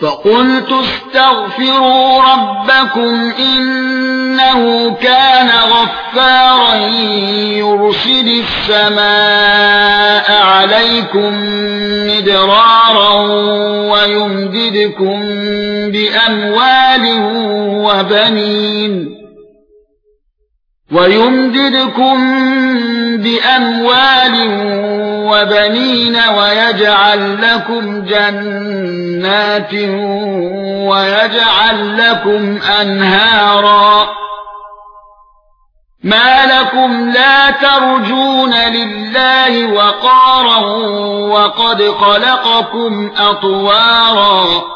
فقلت استغفروا ربكم إنه كان غفارا يرسل السماء عليكم مدرارا ويمددكم بأموال وبنين ويمددكم بأموال وبنين ويجعل لكم جنات ويجعل لكم أنهارا. ما لكم لا ترجون لله وقارا وقد خلقكم أطوارا.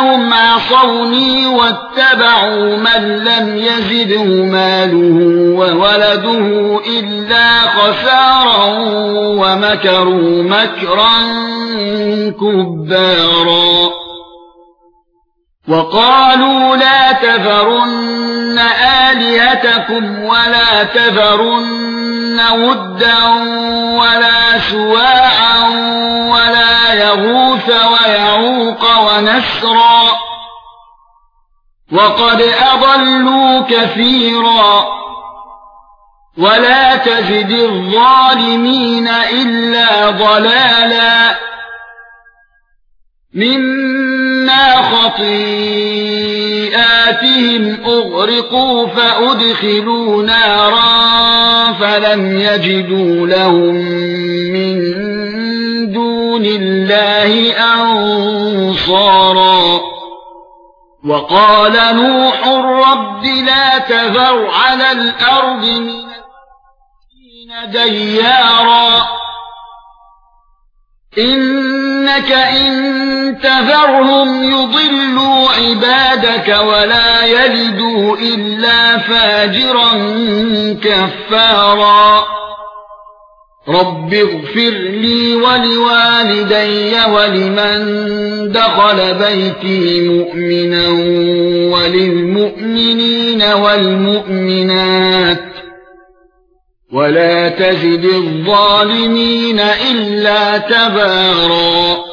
انهم عصوني واتبعوا من لم يزده ماله وولده الا خسارا ومكروا مكرا كبارا وقالوا لا تذرن الهتكم ولا تذرن ودا ولا سواعا ولا يغوث ويعوق ونسرا. وقد أضلوا كثيرا. ولا تزد الظالمين إلا ضلالا. مما خطيئاتهم اغرقوا فادخلوا نارا فلم يجدوا لهم من دون الله انصارا وقال نوح رب لا تذر على الأرض من ديارا. إنك إن تذرهم يضلوا عبادك ولا يلدوا إلا فاجرا كفارا. رب اغفر لي ولوالدي ولمن دخل بيتي مؤمنا وللمؤمنين والمؤمنات ولا تزد الظالمين الا تبارا